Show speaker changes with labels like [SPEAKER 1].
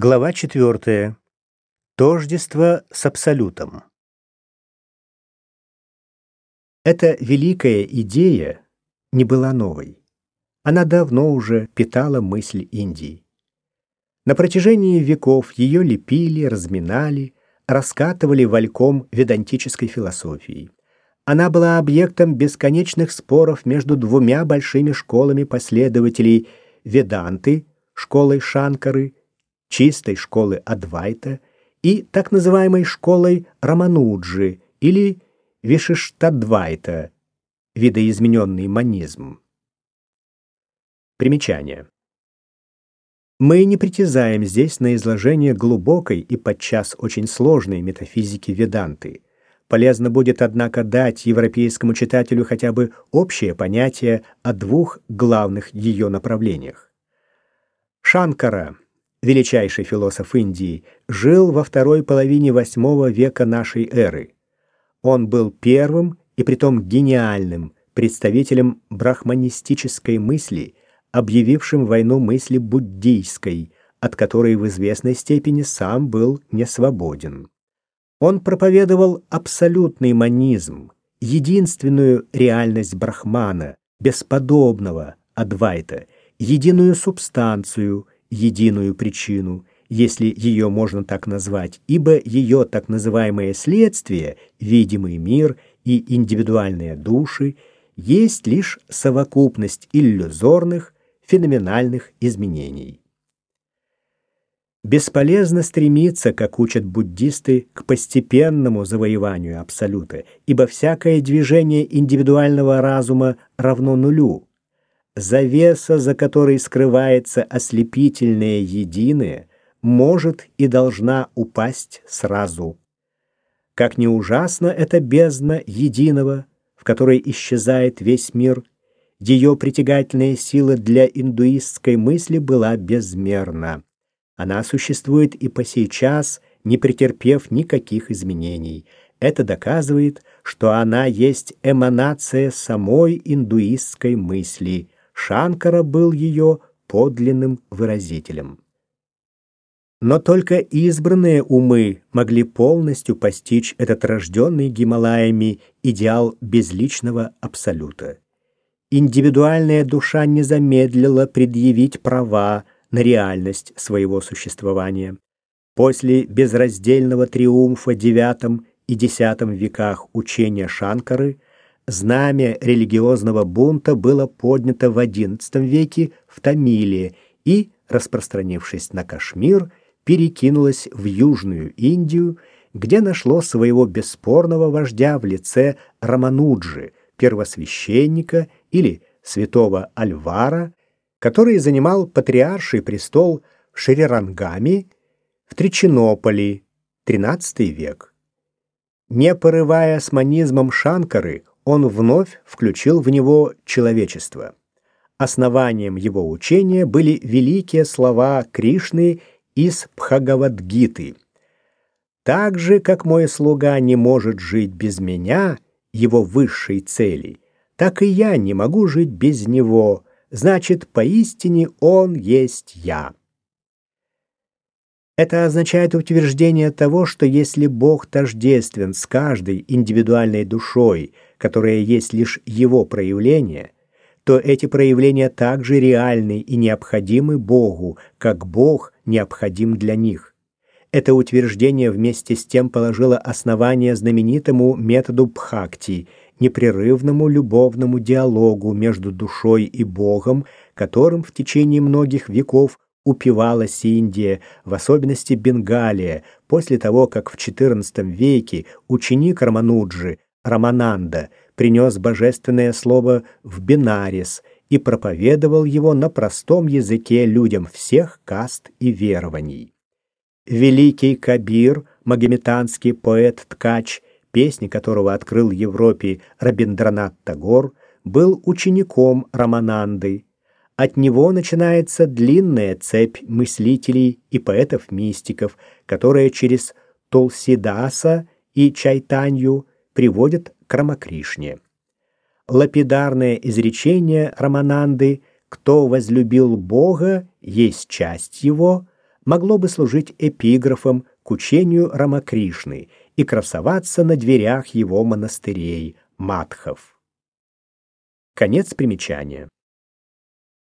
[SPEAKER 1] Глава 4. Тождество с абсолютом. Эта великая идея не была новой. Она давно уже питала мысль Индии. На протяжении веков ее лепили, разминали, раскатывали вальком ведантической философии. Она была объектом бесконечных споров между двумя большими школами последователей Веданты, школой Шанкары, чистой школы Адвайта и так называемой школой Рамануджи или Вишиштадвайта, видоизмененный манизм. Примечание. Мы не притязаем здесь на изложение глубокой и подчас очень сложной метафизики Веданты. Полезно будет, однако, дать европейскому читателю хотя бы общее понятие о двух главных ее направлениях. Шанкара — величайший философ Индии, жил во второй половине восьмого века нашей эры. Он был первым и притом гениальным представителем брахманистической мысли, объявившим войну мысли буддийской, от которой в известной степени сам был не свободен. Он проповедовал абсолютный манизм, единственную реальность брахмана, бесподобного Адвайта, единую субстанцию – единую причину, если ее можно так назвать, ибо ее так называемое следствие, видимый мир и индивидуальные души, есть лишь совокупность иллюзорных, феноменальных изменений. Бесполезно стремиться, как учат буддисты, к постепенному завоеванию абсолюта, ибо всякое движение индивидуального разума равно нулю, завеса, за которой скрывается ослепительное единое, может и должна упасть сразу. Как ни ужасно эта бездна единого, в которой исчезает весь мир, ее притягательная сила для индуистской мысли была безмерна. Она существует и по сей час, не претерпев никаких изменений. Это доказывает, что она есть эманация самой индуистской мысли – Шанкара был ее подлинным выразителем. Но только избранные умы могли полностью постичь этот рожденный Гималаями идеал безличного абсолюта. Индивидуальная душа не замедлила предъявить права на реальность своего существования. После безраздельного триумфа IX и X веках учения Шанкары – знамя религиозного бунта было поднято в XI веке в Тамиле и, распространившись на Кашмир, перекинулось в Южную Индию, где нашло своего бесспорного вождя в лице Рамануджи, первосвященника или святого Альвара, который занимал патриарший престол в Шрирангаме в Тричинополе, XIII век. Не порывая с манизмом Шанкары, он вновь включил в него человечество. Основанием его учения были великие слова Кришны из Бхагавадгиты. «Так же, как мой слуга не может жить без меня, его высшей цели, так и я не могу жить без него, значит, поистине он есть я». Это означает утверждение того, что если Бог тождествен с каждой индивидуальной душой, которая есть лишь его проявление, то эти проявления также реальны и необходимы Богу, как Бог необходим для них. Это утверждение вместе с тем положило основание знаменитому методу Бхакти, непрерывному любовному диалогу между душой и Богом, которым в течение многих веков упивалась Индия, в особенности Бенгалия, после того, как в XIV веке ученик Рамануджи, Рамананда, принес божественное слово в Бинарис и проповедовал его на простом языке людям всех каст и верований. Великий Кабир, магометанский поэт-ткач, песни которого открыл Европе Рабиндранат Тагор, был учеником Рамананды, от него начинается длинная цепь мыслителей и поэтов-мистиков, которая через Толсидаса и Чайтанью приводит к Рамакришне. Лапидарное изречение Рамананды «Кто возлюбил Бога, есть часть Его» могло бы служить эпиграфом к учению Рамакришны и красоваться на дверях его монастырей, матхов. Конец примечания.